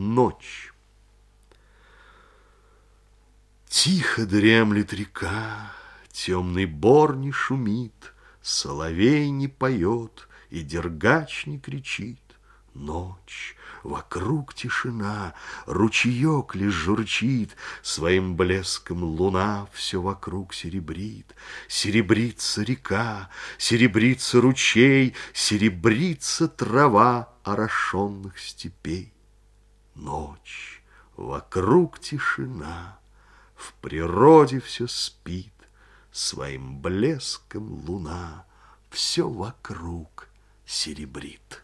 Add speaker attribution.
Speaker 1: Ночь. Тихо дремлет река, темный бор не шумит, Соловей не поет и дергач не кричит. Ночь, вокруг тишина, ручеек лишь журчит, Своим блеском луна все вокруг серебрит. Серебрится река, серебрится ручей, Серебрится трава орошенных степей. Ночь, вокруг тишина, в природе все спит, Своим блеском луна все вокруг серебрит.